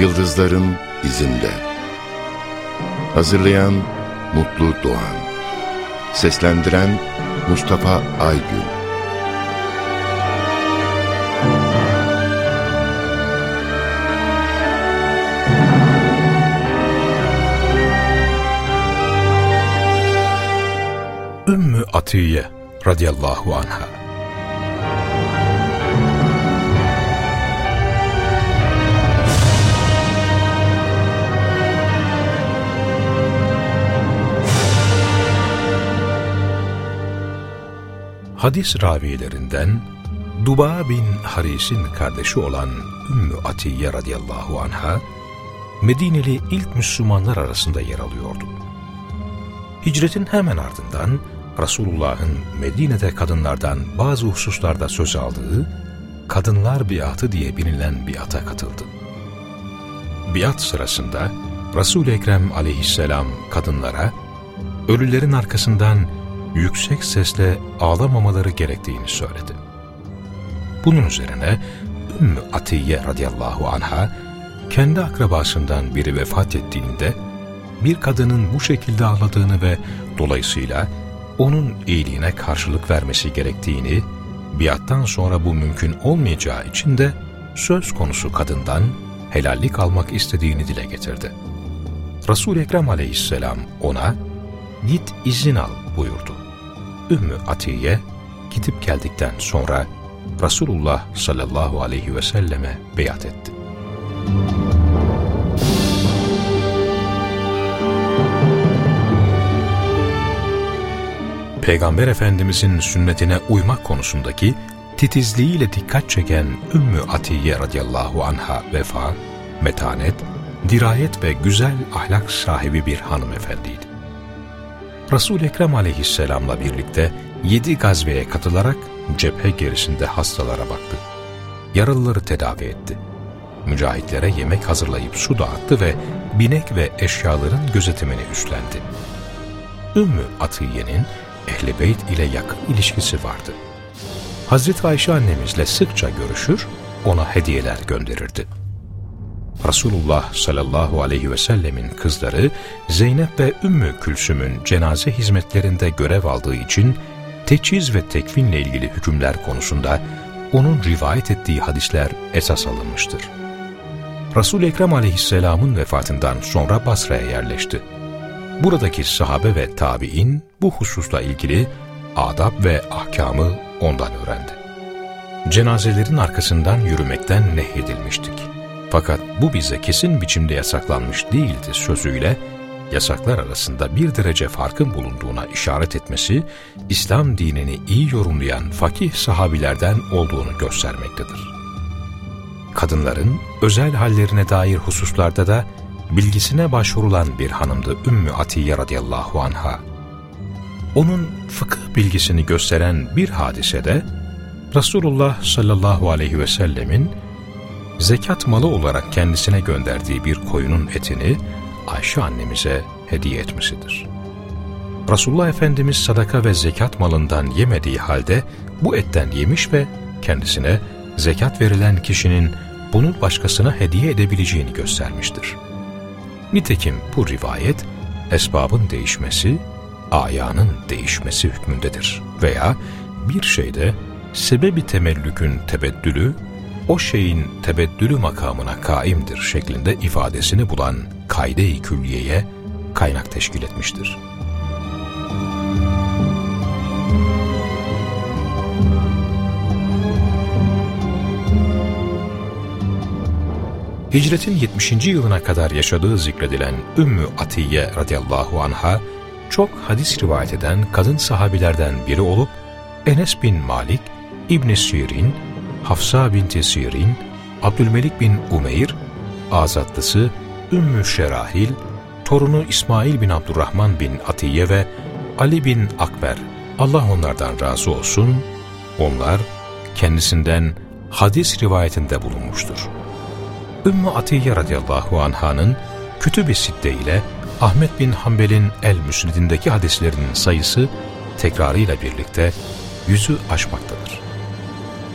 Yıldızların izinde. Hazırlayan Mutlu Doğan. Seslendiren Mustafa Aygün. Ümmü Atiye radıyallahu anha Hadis ravilerinden Duba bin Haris'in kardeşi olan Ümmü Atiye radıyallahu anha, Medineli ilk Müslümanlar arasında yer alıyordu. Hicretin hemen ardından Resulullah'ın Medine'de kadınlardan bazı hususlarda söz aldığı Kadınlar Biatı diye bilinen biata katıldı. Biat sırasında Resul-i Ekrem aleyhisselam kadınlara ölülerin arkasından yüksek sesle ağlamamaları gerektiğini söyledi. Bunun üzerine Ümmü Atiye radıyallahu anha kendi akrabasından biri vefat ettiğinde bir kadının bu şekilde ağladığını ve dolayısıyla onun iyiliğine karşılık vermesi gerektiğini, biattan sonra bu mümkün olmayacağı için de söz konusu kadından helallik almak istediğini dile getirdi. Resul-i Ekrem aleyhisselam ona, git izin al buyurdu. Ümmü Atiye gidip geldikten sonra Resulullah sallallahu aleyhi ve selleme beyat etti. Peygamber Efendimizin sünnetine uymak konusundaki titizliğiyle dikkat çeken Ümmü Atiye radıyallahu anha vefa, metanet, dirayet ve güzel ahlak sahibi bir hanımefendiydi. Resul-i Ekrem aleyhisselamla birlikte yedi gazveye katılarak cephe gerisinde hastalara baktı. Yaralıları tedavi etti. Mücahitlere yemek hazırlayıp su dağıttı ve binek ve eşyaların gözetimini üstlendi. Ümmü Atiye'nin Ehl-i Beyt ile yakın ilişkisi vardı. Hazreti Ayşe annemizle sıkça görüşür, ona hediyeler gönderirdi. Resulullah sallallahu aleyhi ve sellemin kızları Zeynep ve Ümmü Külsüm'ün cenaze hizmetlerinde görev aldığı için teçhiz ve tekfinle ilgili hükümler konusunda onun rivayet ettiği hadisler esas alınmıştır. Resul-i Ekrem aleyhisselamın vefatından sonra Basra'ya yerleşti. Buradaki sahabe ve tabi'in bu hususla ilgili adab ve ahkamı ondan öğrendi. Cenazelerin arkasından yürümekten nehyedilmiştik. Fakat bu bize kesin biçimde yasaklanmış değildi sözüyle, yasaklar arasında bir derece farkın bulunduğuna işaret etmesi, İslam dinini iyi yorumlayan fakih sahabilerden olduğunu göstermektedir. Kadınların özel hallerine dair hususlarda da bilgisine başvurulan bir hanımdı Ümmü Atiye radıyallahu anha. Onun fıkıh bilgisini gösteren bir hadisede, Resulullah sallallahu aleyhi ve sellemin zekat malı olarak kendisine gönderdiği bir koyunun etini Ayşe annemize hediye etmesidir. Resulullah Efendimiz sadaka ve zekat malından yemediği halde bu etten yemiş ve kendisine zekat verilen kişinin bunu başkasına hediye edebileceğini göstermiştir. Nitekim bu rivayet, esbabın değişmesi, ayağının değişmesi hükmündedir veya bir şeyde sebebi temellükün tebeddülü, o şeyin tebeddülü makamına kaimdir şeklinde ifadesini bulan kaide-i külliyeye kaynak teşkil etmiştir. Hicretin 70. yılına kadar yaşadığı zikredilen Ümmü Atiye radıyallahu anha, çok hadis rivayet eden kadın sahabilerden biri olup, Enes bin Malik, İbn Sirin, Hafsa binti Sirin, Abdülmelik bin Umeyr, azatlısı Ümmü Şerahil, torunu İsmail bin Abdurrahman bin Atiye ve Ali bin Akber, Allah onlardan razı olsun, onlar kendisinden hadis rivayetinde bulunmuştur. Ümmü Atiye radıyallahu anh'ın Kütüb-i Sitte ile Ahmet bin Hanbel'in El-Müsnid'indeki hadislerinin sayısı tekrarıyla birlikte yüzü aşmaktadır.